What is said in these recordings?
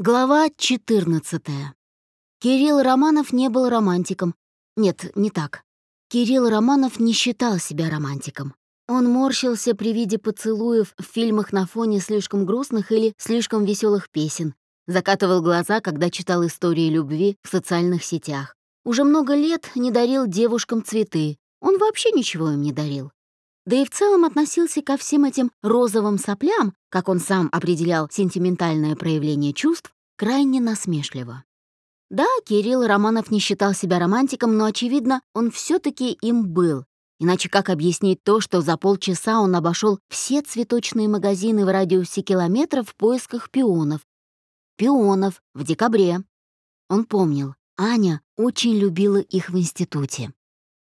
Глава 14. Кирилл Романов не был романтиком. Нет, не так. Кирилл Романов не считал себя романтиком. Он морщился при виде поцелуев в фильмах на фоне слишком грустных или слишком веселых песен, закатывал глаза, когда читал истории любви в социальных сетях. Уже много лет не дарил девушкам цветы. Он вообще ничего им не дарил. Да и в целом относился ко всем этим розовым соплям, как он сам определял сентиментальное проявление чувств, крайне насмешливо. Да, Кирилл Романов не считал себя романтиком, но, очевидно, он все таки им был. Иначе как объяснить то, что за полчаса он обошел все цветочные магазины в радиусе километров в поисках пионов? Пионов в декабре. Он помнил, Аня очень любила их в институте.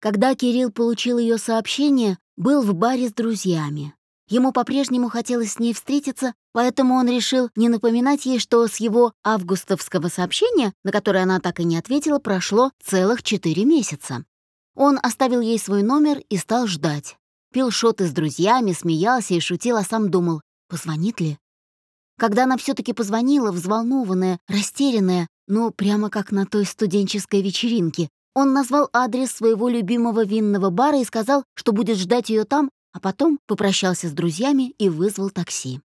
Когда Кирилл получил ее сообщение, был в баре с друзьями. Ему по-прежнему хотелось с ней встретиться, поэтому он решил не напоминать ей, что с его августовского сообщения, на которое она так и не ответила, прошло целых четыре месяца. Он оставил ей свой номер и стал ждать. Пил шоты с друзьями, смеялся и шутил, а сам думал, позвонит ли. Когда она все таки позвонила, взволнованная, растерянная, ну, прямо как на той студенческой вечеринке, он назвал адрес своего любимого винного бара и сказал, что будет ждать ее там, а потом попрощался с друзьями и вызвал такси.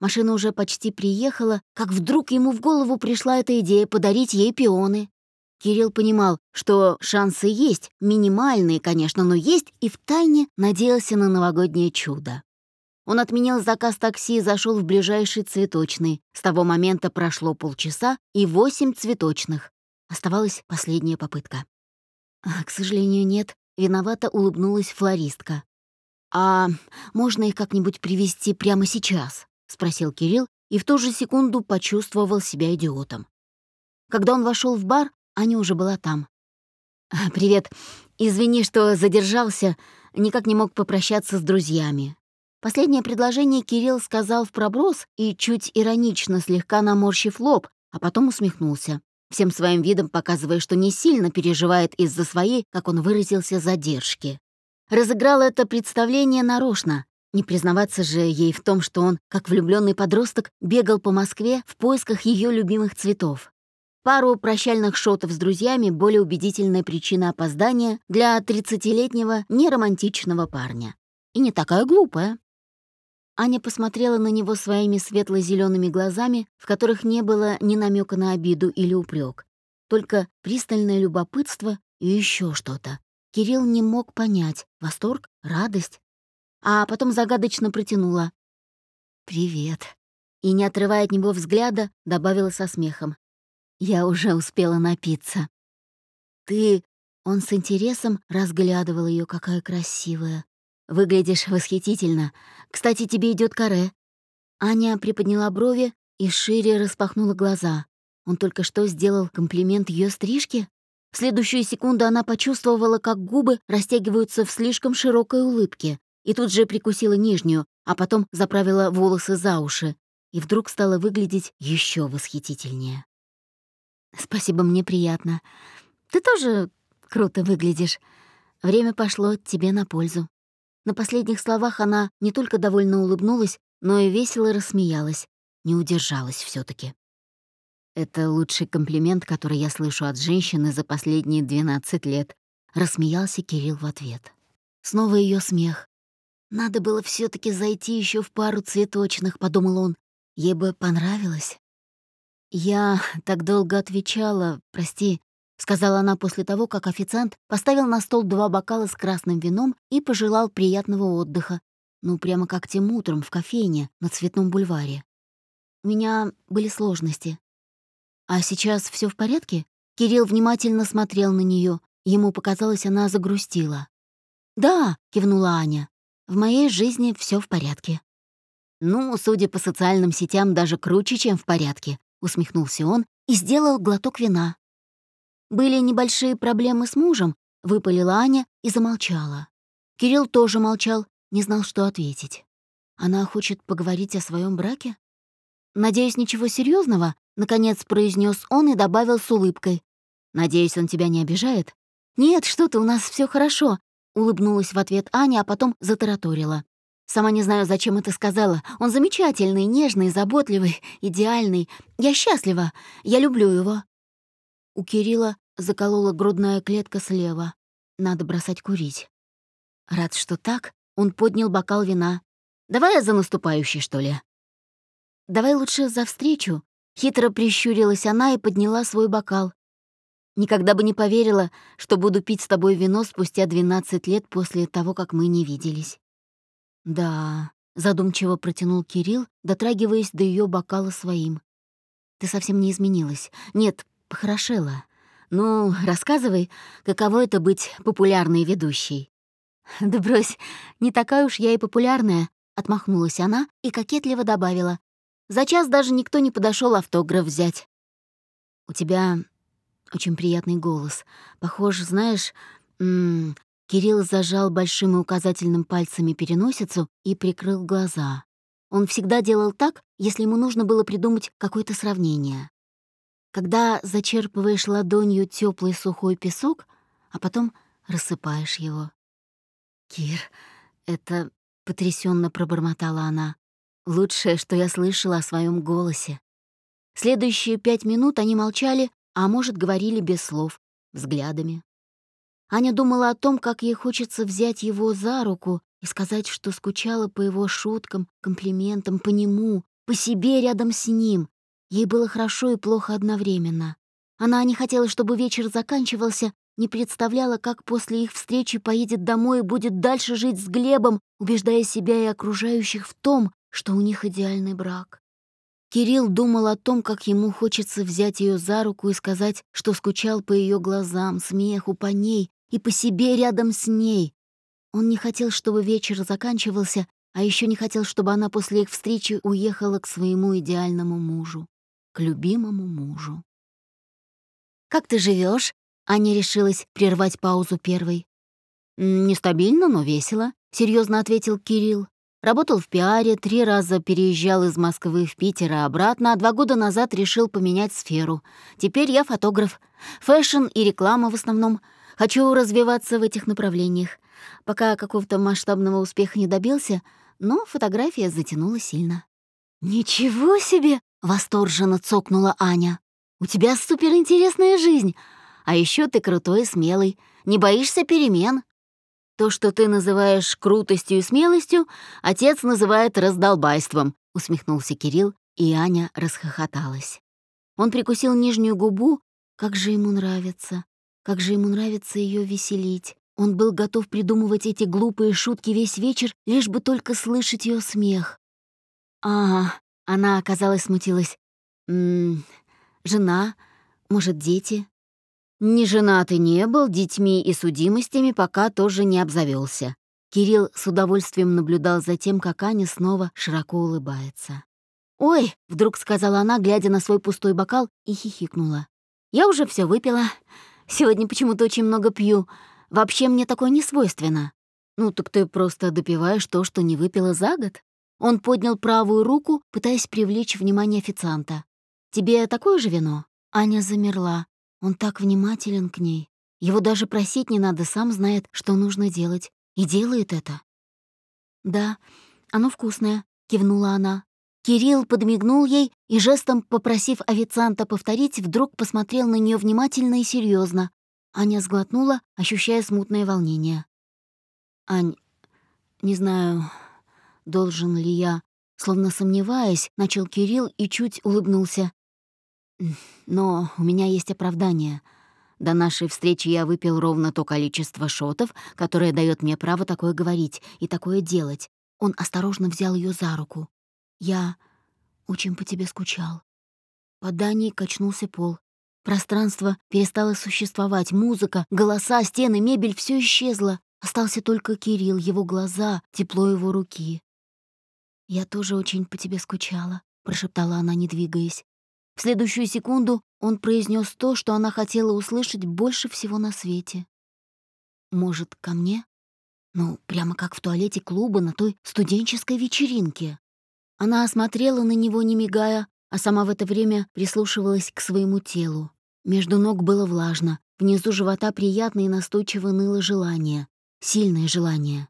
Машина уже почти приехала, как вдруг ему в голову пришла эта идея подарить ей пионы. Кирилл понимал, что шансы есть, минимальные, конечно, но есть, и втайне надеялся на новогоднее чудо. Он отменил заказ такси и зашел в ближайший цветочный. С того момента прошло полчаса и восемь цветочных. Оставалась последняя попытка. А, «К сожалению, нет», — виновато улыбнулась флористка. «А можно их как-нибудь привезти прямо сейчас?» — спросил Кирилл и в ту же секунду почувствовал себя идиотом. Когда он вошел в бар, Аня уже была там. «А, «Привет. Извини, что задержался, никак не мог попрощаться с друзьями». Последнее предложение Кирилл сказал в проброс и чуть иронично слегка наморщив лоб, а потом усмехнулся всем своим видом показывая, что не сильно переживает из-за своей, как он выразился, задержки. Разыграл это представление нарочно. Не признаваться же ей в том, что он, как влюбленный подросток, бегал по Москве в поисках ее любимых цветов. Пару прощальных шотов с друзьями — более убедительная причина опоздания для 30-летнего неромантичного парня. И не такая глупая. Аня посмотрела на него своими светло зелеными глазами, в которых не было ни намека на обиду или упрек, только пристальное любопытство и еще что-то. Кирилл не мог понять, восторг, радость. А потом загадочно протянула. «Привет». И, не отрывая от него взгляда, добавила со смехом. «Я уже успела напиться». «Ты...» Он с интересом разглядывал ее, какая красивая. Выглядишь восхитительно. Кстати, тебе идет каре». Аня приподняла брови и шире распахнула глаза. Он только что сделал комплимент ее стрижке? В следующую секунду она почувствовала, как губы растягиваются в слишком широкой улыбке, и тут же прикусила нижнюю, а потом заправила волосы за уши, и вдруг стала выглядеть еще восхитительнее. «Спасибо, мне приятно. Ты тоже круто выглядишь. Время пошло тебе на пользу». На последних словах она не только довольно улыбнулась, но и весело рассмеялась. Не удержалась все таки «Это лучший комплимент, который я слышу от женщины за последние 12 лет», — рассмеялся Кирилл в ответ. Снова ее смех. «Надо было все таки зайти еще в пару цветочных», — подумал он. «Ей бы понравилось». «Я так долго отвечала, прости», — сказала она после того, как официант поставил на стол два бокала с красным вином и пожелал приятного отдыха. Ну, прямо как тем утром в кофейне на Цветном бульваре. У меня были сложности. А сейчас все в порядке? Кирилл внимательно смотрел на нее. Ему показалось, она загрустила. «Да», — кивнула Аня, — «в моей жизни все в порядке». «Ну, судя по социальным сетям, даже круче, чем в порядке», — усмехнулся он и сделал глоток вина. Были небольшие проблемы с мужем, выпалила Аня и замолчала. Кирилл тоже молчал, не знал, что ответить. Она хочет поговорить о своем браке? Надеюсь, ничего серьезного, наконец произнес он и добавил с улыбкой. Надеюсь, он тебя не обижает? Нет, что ты, у нас все хорошо, улыбнулась в ответ Аня, а потом затараторила. Сама не знаю, зачем это сказала. Он замечательный, нежный, заботливый, идеальный. Я счастлива. Я люблю его. У Кирилла заколола грудная клетка слева. Надо бросать курить. Рад, что так, он поднял бокал вина. «Давай за наступающий, что ли?» «Давай лучше за встречу», — хитро прищурилась она и подняла свой бокал. «Никогда бы не поверила, что буду пить с тобой вино спустя 12 лет после того, как мы не виделись». «Да», — задумчиво протянул Кирилл, дотрагиваясь до ее бокала своим. «Ты совсем не изменилась. Нет, похорошела. Ну, рассказывай, каково это быть популярной ведущей?» «Да брось, не такая уж я и популярная», — отмахнулась она и кокетливо добавила. «За час даже никто не подошел автограф взять». «У тебя очень приятный голос. Похож, знаешь...» м Кирилл зажал большим и указательным пальцами переносицу и прикрыл глаза. Он всегда делал так, если ему нужно было придумать какое-то сравнение. Когда зачерпываешь ладонью теплый сухой песок, а потом рассыпаешь его. «Кир, это...» — потрясенно пробормотала она. «Лучшее, что я слышала о своем голосе». Следующие пять минут они молчали, а может, говорили без слов, взглядами. Аня думала о том, как ей хочется взять его за руку и сказать, что скучала по его шуткам, комплиментам, по нему, по себе рядом с ним. Ей было хорошо и плохо одновременно. Она не хотела, чтобы вечер заканчивался, не представляла, как после их встречи поедет домой и будет дальше жить с Глебом, убеждая себя и окружающих в том, что у них идеальный брак. Кирилл думал о том, как ему хочется взять ее за руку и сказать, что скучал по ее глазам, смеху, по ней и по себе рядом с ней. Он не хотел, чтобы вечер заканчивался, а еще не хотел, чтобы она после их встречи уехала к своему идеальному мужу, к любимому мужу. «Как ты живешь? Аня решилась прервать паузу первой. «Нестабильно, но весело», — серьезно ответил Кирилл. Работал в пиаре, три раза переезжал из Москвы в Питер и обратно, а два года назад решил поменять сферу. Теперь я фотограф. Fashion и реклама в основном. Хочу развиваться в этих направлениях. Пока какого-то масштабного успеха не добился, но фотография затянула сильно. «Ничего себе!» — восторженно цокнула Аня. «У тебя суперинтересная жизнь. А еще ты крутой и смелый, не боишься перемен. То, что ты называешь крутостью и смелостью, отец называет раздолбайством», — усмехнулся Кирилл, и Аня расхохоталась. Он прикусил нижнюю губу. Как же ему нравится. Как же ему нравится ее веселить. Он был готов придумывать эти глупые шутки весь вечер, лишь бы только слышать ее смех. Ага, она, оказалось, смутилась. М -м, жена, может, дети? Не женатый не был, детьми и судимостями пока тоже не обзавелся. Кирилл с удовольствием наблюдал за тем, как Аня снова широко улыбается. «Ой!» — вдруг сказала она, глядя на свой пустой бокал, и хихикнула. «Я уже все выпила. Сегодня почему-то очень много пью. Вообще мне такое не свойственно». «Ну так ты просто допиваешь то, что не выпила за год?» Он поднял правую руку, пытаясь привлечь внимание официанта. «Тебе такое же вино?» Аня замерла. Он так внимателен к ней. Его даже просить не надо, сам знает, что нужно делать. И делает это. «Да, оно вкусное», — кивнула она. Кирилл подмигнул ей и, жестом попросив официанта повторить, вдруг посмотрел на нее внимательно и серьезно. Аня сглотнула, ощущая смутное волнение. «Ань, не знаю, должен ли я...» Словно сомневаясь, начал Кирилл и чуть улыбнулся. Но у меня есть оправдание. До нашей встречи я выпил ровно то количество шотов, которое дает мне право такое говорить и такое делать. Он осторожно взял ее за руку. Я очень по тебе скучал. Под Даней качнулся пол. Пространство перестало существовать, музыка, голоса, стены, мебель — все исчезло. Остался только Кирилл, его глаза, тепло его руки. «Я тоже очень по тебе скучала», — прошептала она, не двигаясь. В следующую секунду он произнес то, что она хотела услышать больше всего на свете. «Может, ко мне?» Ну, прямо как в туалете клуба на той студенческой вечеринке. Она осмотрела на него, не мигая, а сама в это время прислушивалась к своему телу. Между ног было влажно, внизу живота приятно и настойчиво ныло желание. Сильное желание.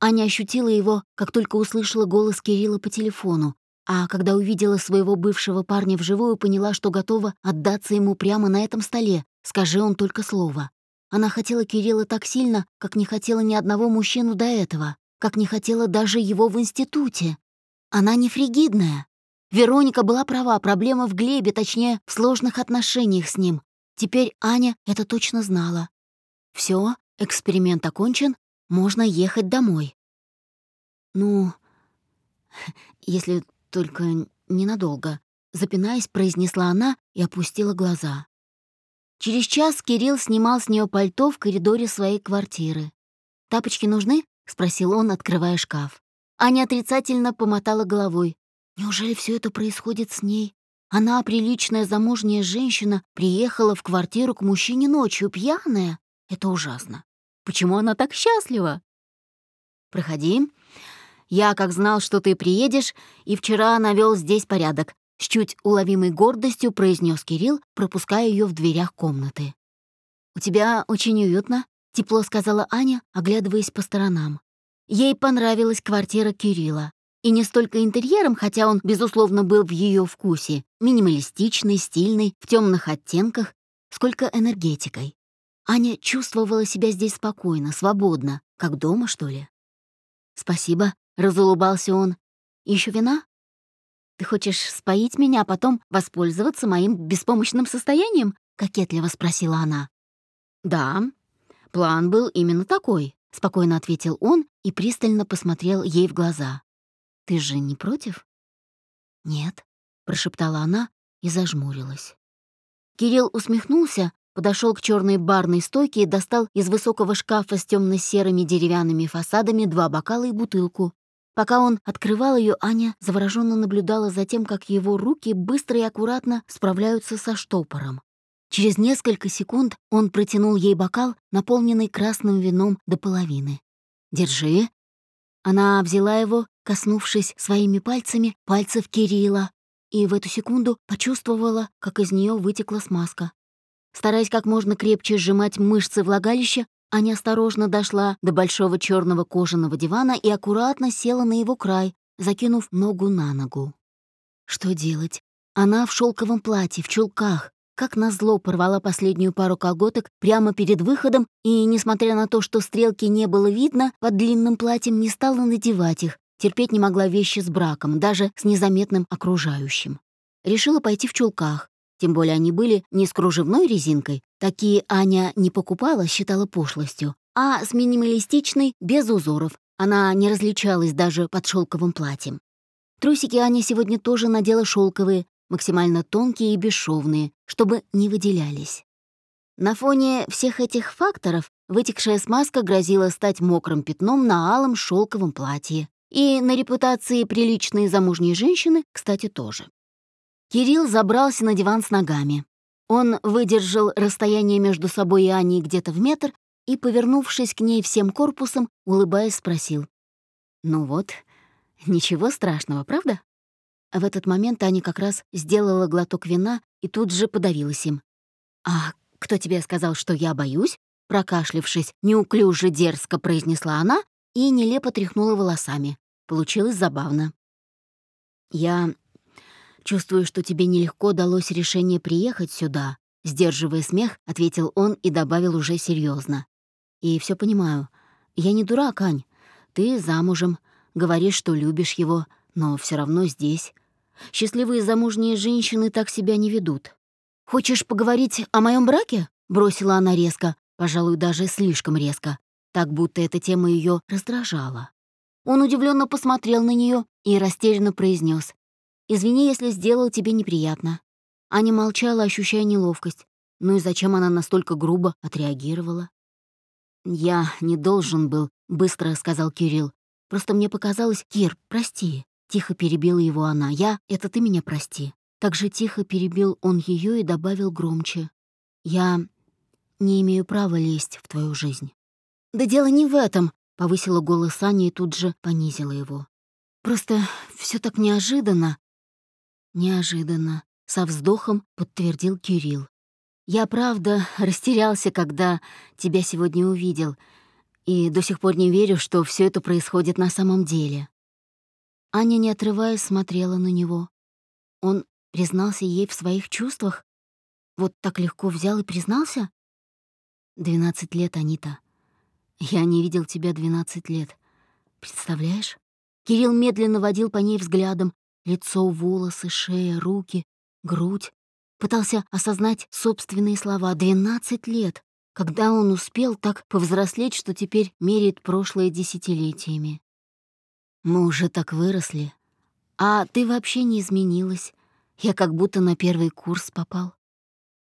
Аня ощутила его, как только услышала голос Кирилла по телефону, а когда увидела своего бывшего парня вживую, поняла, что готова отдаться ему прямо на этом столе, скажи он только слово. Она хотела Кирилла так сильно, как не хотела ни одного мужчину до этого, как не хотела даже его в институте. Она не фригидная. Вероника была права, проблема в Глебе, точнее, в сложных отношениях с ним. Теперь Аня это точно знала. Все, эксперимент окончен, можно ехать домой. Ну, если только ненадолго, запинаясь, произнесла она и опустила глаза. Через час Кирилл снимал с нее пальто в коридоре своей квартиры. «Тапочки нужны?» — спросил он, открывая шкаф. Аня отрицательно помотала головой. Неужели все это происходит с ней? Она, приличная замужняя женщина, приехала в квартиру к мужчине ночью, пьяная. Это ужасно. Почему она так счастлива? Проходи. Я как знал, что ты приедешь, и вчера навел здесь порядок. С чуть уловимой гордостью произнес Кирилл, пропуская ее в дверях комнаты. «У тебя очень уютно», — тепло сказала Аня, оглядываясь по сторонам. Ей понравилась квартира Кирилла. И не столько интерьером, хотя он, безусловно, был в ее вкусе, минималистичный, стильный, в темных оттенках, сколько энергетикой. Аня чувствовала себя здесь спокойно, свободно, как дома, что ли. «Спасибо», — разулыбался он. Еще вина?» «Ты хочешь споить меня, а потом воспользоваться моим беспомощным состоянием?» — кокетливо спросила она. «Да, план был именно такой», — спокойно ответил он и пристально посмотрел ей в глаза. «Ты же не против?» «Нет», — прошептала она и зажмурилась. Кирилл усмехнулся, подошел к черной барной стойке и достал из высокого шкафа с темно-серыми деревянными фасадами два бокала и бутылку. Пока он открывал ее, Аня завороженно наблюдала за тем, как его руки быстро и аккуратно справляются со штопором. Через несколько секунд он протянул ей бокал, наполненный красным вином до половины. «Держи». Она взяла его, коснувшись своими пальцами пальцев Кирилла, и в эту секунду почувствовала, как из нее вытекла смазка. Стараясь как можно крепче сжимать мышцы влагалища, Аня осторожно дошла до большого черного кожаного дивана и аккуратно села на его край, закинув ногу на ногу. Что делать? Она в шелковом платье, в чулках, как назло порвала последнюю пару колготок прямо перед выходом и, несмотря на то, что стрелки не было видно, под длинным платьем не стала надевать их, терпеть не могла вещи с браком, даже с незаметным окружающим. Решила пойти в чулках, тем более они были не с кружевной резинкой, такие Аня не покупала, считала пошлостью, а с минималистичной, без узоров. Она не различалась даже под шелковым платьем. Трусики Аня сегодня тоже надела шелковые, максимально тонкие и бесшовные, чтобы не выделялись. На фоне всех этих факторов вытекшая смазка грозила стать мокрым пятном на алом шелковом платье. И на репутации приличной замужней женщины, кстати, тоже. Кирилл забрался на диван с ногами. Он выдержал расстояние между собой и Аней где-то в метр и, повернувшись к ней всем корпусом, улыбаясь, спросил. «Ну вот, ничего страшного, правда?» В этот момент Аня как раз сделала глоток вина и тут же подавилась им. «А кто тебе сказал, что я боюсь?» Прокашлившись, неуклюже дерзко произнесла она и нелепо тряхнула волосами. Получилось забавно. «Я Чувствую, что тебе нелегко далось решение приехать сюда», сдерживая смех, ответил он и добавил уже серьезно. «И все понимаю. Я не дурак, Ань. Ты замужем, говоришь, что любишь его, но все равно здесь. Счастливые замужние женщины так себя не ведут. Хочешь поговорить о моем браке?» бросила она резко, пожалуй, даже слишком резко, так будто эта тема ее раздражала. Он удивленно посмотрел на нее и растерянно произнес: Извини, если сделал тебе неприятно». Аня молчала, ощущая неловкость. Ну и зачем она настолько грубо отреагировала? «Я не должен был», — быстро сказал Кирилл. «Просто мне показалось, Кир, прости». Тихо перебила его она. «Я — это ты меня прости». Так же тихо перебил он ее и добавил громче. «Я не имею права лезть в твою жизнь». «Да дело не в этом», — повысила голос Аня и тут же понизила его. «Просто все так неожиданно. Неожиданно, со вздохом подтвердил Кирилл. Я, правда, растерялся, когда тебя сегодня увидел. И до сих пор не верю, что все это происходит на самом деле. Аня, не отрываясь, смотрела на него. Он признался ей в своих чувствах? Вот так легко взял и признался? Двенадцать лет, Анита. Я не видел тебя двенадцать лет. Представляешь? Кирилл медленно водил по ней взглядом. Лицо, волосы, шея, руки, грудь. Пытался осознать собственные слова. Двенадцать лет. Когда он успел так повзрослеть, что теперь меряет прошлое десятилетиями? Мы уже так выросли. А ты вообще не изменилась. Я как будто на первый курс попал.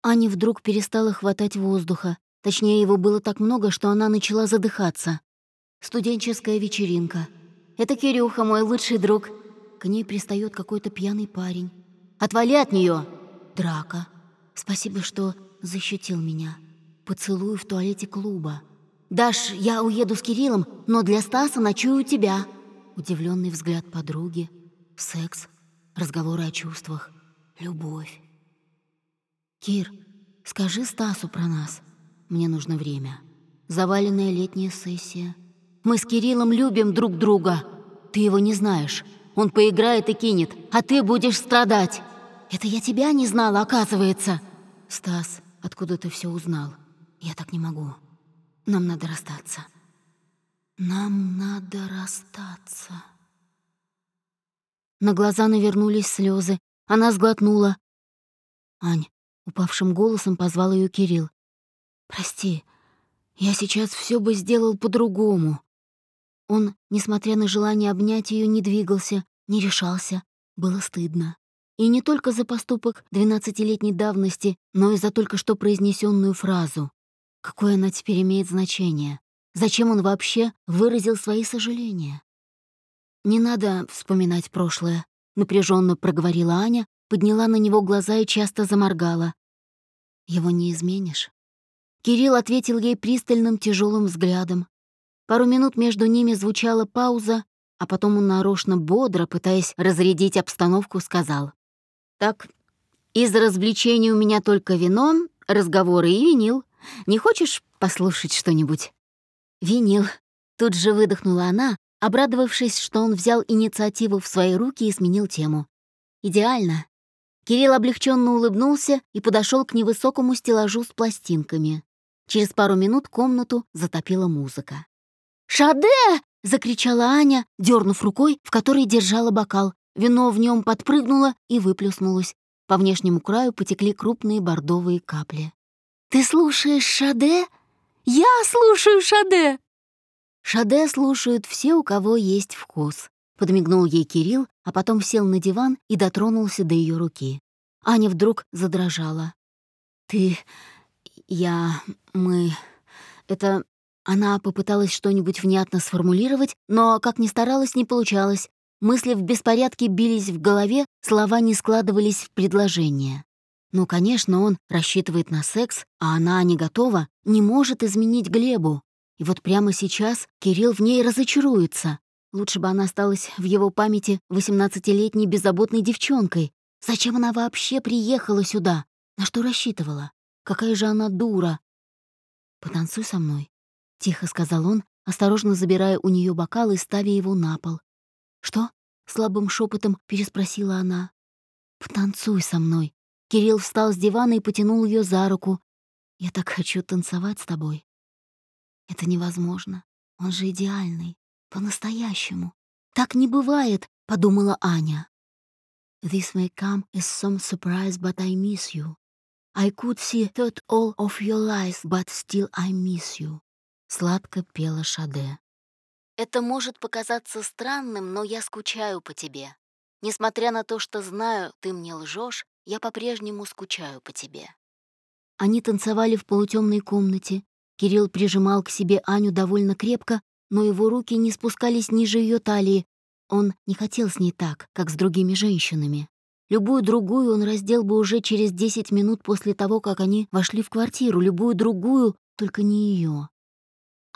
Аня вдруг перестала хватать воздуха. Точнее, его было так много, что она начала задыхаться. Студенческая вечеринка. Это Кирюха, мой лучший друг. К ней пристает какой-то пьяный парень. Отвали от нее! Драка. Спасибо, что защитил меня. Поцелуй в туалете клуба. «Даш, я уеду с Кириллом, но для Стаса ночую у тебя». Удивленный взгляд подруги. Секс. Разговоры о чувствах. Любовь. «Кир, скажи Стасу про нас. Мне нужно время. Заваленная летняя сессия. Мы с Кириллом любим друг друга. Ты его не знаешь. Он поиграет и кинет, а ты будешь страдать. Это я тебя не знала, оказывается. Стас, откуда ты все узнал?» Я так не могу. Нам надо расстаться. Нам надо расстаться. На глаза навернулись слезы. Она сглотнула. Ань, упавшим голосом позвал ее Кирилл. Прости, я сейчас все бы сделал по-другому. Он, несмотря на желание обнять ее, не двигался, не решался. Было стыдно. И не только за поступок двенадцатилетней давности, но и за только что произнесенную фразу. Какое она теперь имеет значение? Зачем он вообще выразил свои сожаления? «Не надо вспоминать прошлое», — напряженно проговорила Аня, подняла на него глаза и часто заморгала. «Его не изменишь?» Кирилл ответил ей пристальным тяжелым взглядом. Пару минут между ними звучала пауза, а потом он нарочно бодро, пытаясь разрядить обстановку, сказал. «Так, из развлечений у меня только вино, разговоры и винил. Не хочешь послушать что-нибудь?» «Винил», — тут же выдохнула она, обрадовавшись, что он взял инициативу в свои руки и сменил тему. «Идеально». Кирилл облегченно улыбнулся и подошел к невысокому стеллажу с пластинками. Через пару минут комнату затопила музыка. «Шаде!» — закричала Аня, дернув рукой, в которой держала бокал. Вино в нем подпрыгнуло и выплюснулось. По внешнему краю потекли крупные бордовые капли. «Ты слушаешь Шаде?» «Я слушаю Шаде!» «Шаде слушают все, у кого есть вкус», — подмигнул ей Кирилл, а потом сел на диван и дотронулся до ее руки. Аня вдруг задрожала. «Ты... я... мы... это...» Она попыталась что-нибудь внятно сформулировать, но, как ни старалась, не получалось. Мысли в беспорядке бились в голове, слова не складывались в предложение. Ну, конечно, он рассчитывает на секс, а она не готова, не может изменить Глебу. И вот прямо сейчас Кирилл в ней разочаруется. Лучше бы она осталась в его памяти восемнадцатилетней беззаботной девчонкой. Зачем она вообще приехала сюда? На что рассчитывала? Какая же она дура! «Потанцуй со мной», — тихо сказал он, осторожно забирая у нее бокал и ставя его на пол. «Что?» — слабым шепотом переспросила она. «Потанцуй со мной», Кирилл встал с дивана и потянул ее за руку. «Я так хочу танцевать с тобой». «Это невозможно. Он же идеальный. По-настоящему. Так не бывает», — подумала Аня. «This may come as some surprise, but I miss you. I could see through all of your lies, but still I miss you», — сладко пела Шаде. «Это может показаться странным, но я скучаю по тебе. Несмотря на то, что знаю, ты мне лжешь, я по-прежнему скучаю по тебе». Они танцевали в полутемной комнате. Кирилл прижимал к себе Аню довольно крепко, но его руки не спускались ниже ее талии. Он не хотел с ней так, как с другими женщинами. Любую другую он раздел бы уже через 10 минут после того, как они вошли в квартиру, любую другую, только не ее.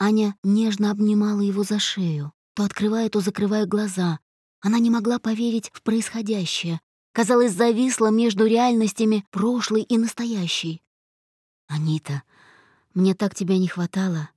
Аня нежно обнимала его за шею, то открывая, то закрывая глаза. Она не могла поверить в происходящее, казалось, зависла между реальностями прошлой и настоящей. «Анита, мне так тебя не хватало.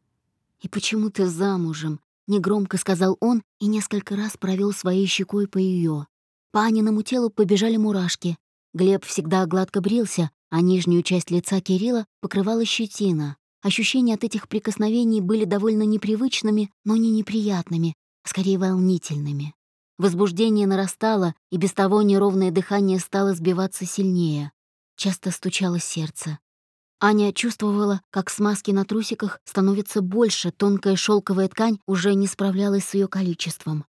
«И почему ты замужем?» — негромко сказал он и несколько раз провел своей щекой по ее. По Аниному телу побежали мурашки. Глеб всегда гладко брился, а нижнюю часть лица Кирилла покрывала щетина. Ощущения от этих прикосновений были довольно непривычными, но не неприятными, а скорее волнительными. Возбуждение нарастало, и без того неровное дыхание стало сбиваться сильнее. Часто стучало сердце. Аня чувствовала, как смазки на трусиках становится больше, тонкая шелковая ткань уже не справлялась с ее количеством.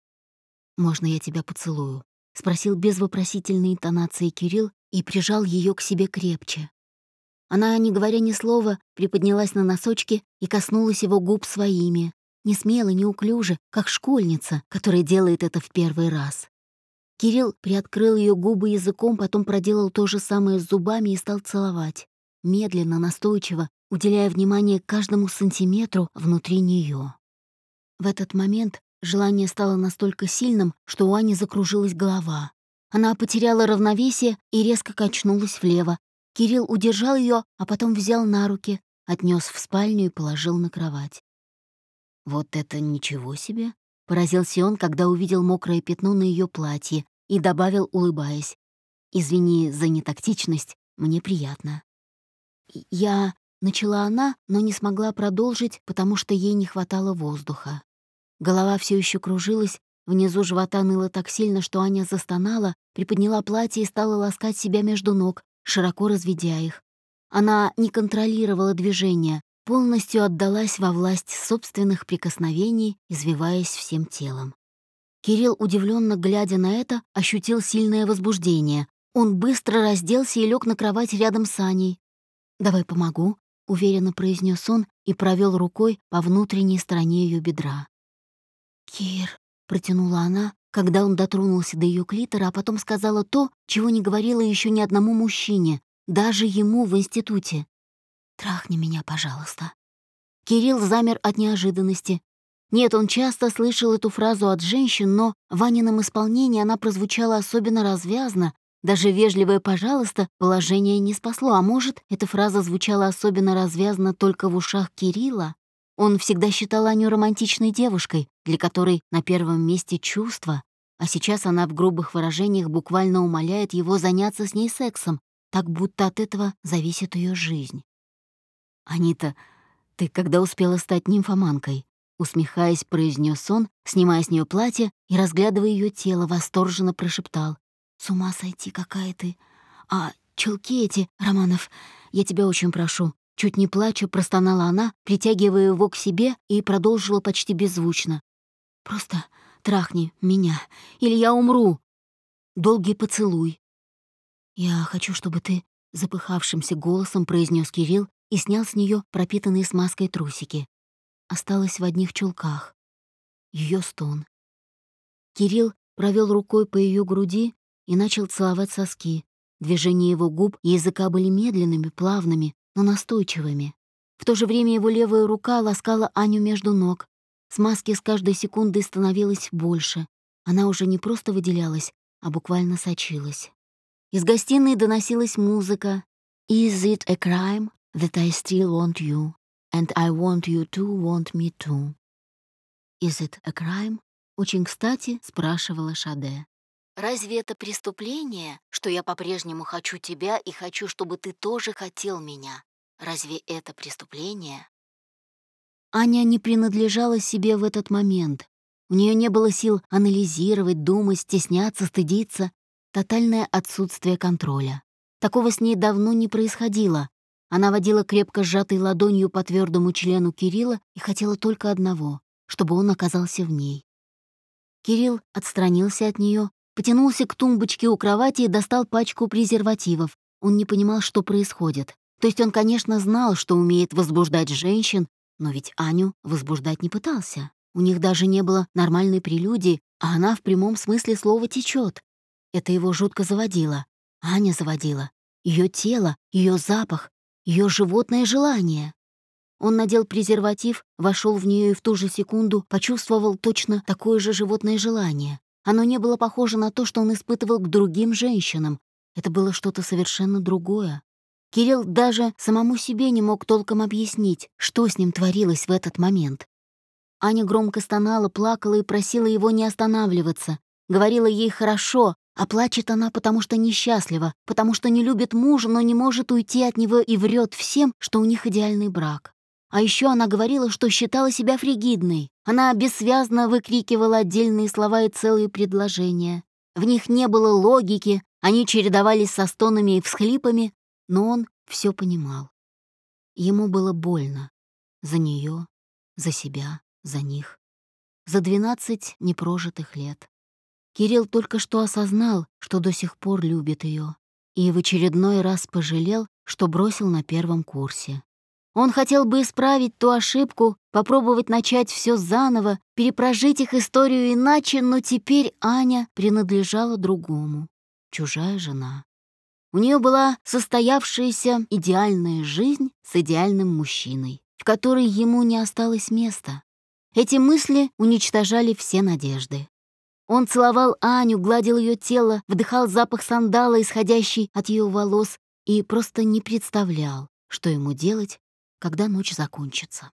«Можно я тебя поцелую?» — спросил без вопросительной интонации Кирилл и прижал ее к себе крепче. Она, не говоря ни слова, приподнялась на носочки и коснулась его губ своими, не смело, неуклюже, как школьница, которая делает это в первый раз. Кирилл приоткрыл ее губы языком, потом проделал то же самое с зубами и стал целовать медленно, настойчиво, уделяя внимание каждому сантиметру внутри нее. В этот момент желание стало настолько сильным, что у Ани закружилась голова. Она потеряла равновесие и резко качнулась влево. Кирилл удержал ее, а потом взял на руки, отнес в спальню и положил на кровать. «Вот это ничего себе!» — поразился он, когда увидел мокрое пятно на ее платье и добавил, улыбаясь. «Извини за нетактичность, мне приятно». «Я...» — начала она, но не смогла продолжить, потому что ей не хватало воздуха. Голова все еще кружилась, внизу живота ныло так сильно, что Аня застонала, приподняла платье и стала ласкать себя между ног, широко разведя их. Она не контролировала движения, полностью отдалась во власть собственных прикосновений, извиваясь всем телом. Кирилл, удивленно глядя на это, ощутил сильное возбуждение. Он быстро разделся и лег на кровать рядом с Аней. «Давай помогу», — уверенно произнес он и провел рукой по внутренней стороне ее бедра. «Кир», — протянула она, когда он дотронулся до ее клитора, а потом сказала то, чего не говорила еще ни одному мужчине, даже ему в институте. «Трахни меня, пожалуйста». Кирилл замер от неожиданности. Нет, он часто слышал эту фразу от женщин, но в Ванином исполнении она прозвучала особенно развязно, даже вежливое «пожалуйста» положение не спасло, а может, эта фраза звучала особенно развязно только в ушах Кирилла? Он всегда считал Аню романтичной девушкой, для которой на первом месте чувства, а сейчас она в грубых выражениях буквально умоляет его заняться с ней сексом, так будто от этого зависит ее жизнь. «Анита, ты когда успела стать нимфоманкой?» Усмехаясь, произнес он, снимая с нее платье и, разглядывая ее тело, восторженно прошептал. С ума сойти, какая ты. А чулки эти, Романов, я тебя очень прошу. Чуть не плача, простонала она, притягивая его к себе и продолжила почти беззвучно. Просто трахни меня, или я умру. Долгий поцелуй. Я хочу, чтобы ты запыхавшимся голосом произнес Кирилл и снял с нее пропитанные смазкой трусики. Осталась в одних чулках. Ее стон. Кирилл провел рукой по ее груди, и начал целовать соски. Движения его губ и языка были медленными, плавными, но настойчивыми. В то же время его левая рука ласкала Аню между ног. Смазки с каждой секундой становилось больше. Она уже не просто выделялась, а буквально сочилась. Из гостиной доносилась музыка. «Is it a crime that I still want you, and I want you to want me too?» «Is it a crime?» — очень кстати спрашивала Шаде. Разве это преступление, что я по-прежнему хочу тебя и хочу, чтобы ты тоже хотел меня? Разве это преступление? Аня не принадлежала себе в этот момент. У нее не было сил анализировать, думать, стесняться, стыдиться. Тотальное отсутствие контроля. Такого с ней давно не происходило. Она водила крепко сжатой ладонью по твердому члену Кирилла и хотела только одного — чтобы он оказался в ней. Кирилл отстранился от нее, Потянулся к тумбочке у кровати и достал пачку презервативов. Он не понимал, что происходит. То есть он, конечно, знал, что умеет возбуждать женщин, но ведь Аню возбуждать не пытался. У них даже не было нормальной прелюдии, а она в прямом смысле слова течет. Это его жутко заводило. Аня заводила. Ее тело, ее запах, ее животное желание. Он надел презерватив, вошел в нее и в ту же секунду почувствовал точно такое же животное желание. Оно не было похоже на то, что он испытывал к другим женщинам. Это было что-то совершенно другое. Кирилл даже самому себе не мог толком объяснить, что с ним творилось в этот момент. Аня громко стонала, плакала и просила его не останавливаться. Говорила ей «хорошо», а плачет она, потому что несчастлива, потому что не любит мужа, но не может уйти от него и врет всем, что у них идеальный брак. А еще она говорила, что считала себя фригидной. Она бессвязно выкрикивала отдельные слова и целые предложения. В них не было логики, они чередовались со стонами и всхлипами, но он все понимал. Ему было больно. За нее, за себя, за них. За двенадцать непрожитых лет. Кирилл только что осознал, что до сих пор любит ее, и в очередной раз пожалел, что бросил на первом курсе. Он хотел бы исправить ту ошибку, попробовать начать все заново, перепрожить их историю иначе, но теперь Аня принадлежала другому, чужая жена. У нее была состоявшаяся идеальная жизнь с идеальным мужчиной, в которой ему не осталось места. Эти мысли уничтожали все надежды. Он целовал Аню, гладил ее тело, вдыхал запах сандала, исходящий от ее волос, и просто не представлял, что ему делать, когда ночь закончится.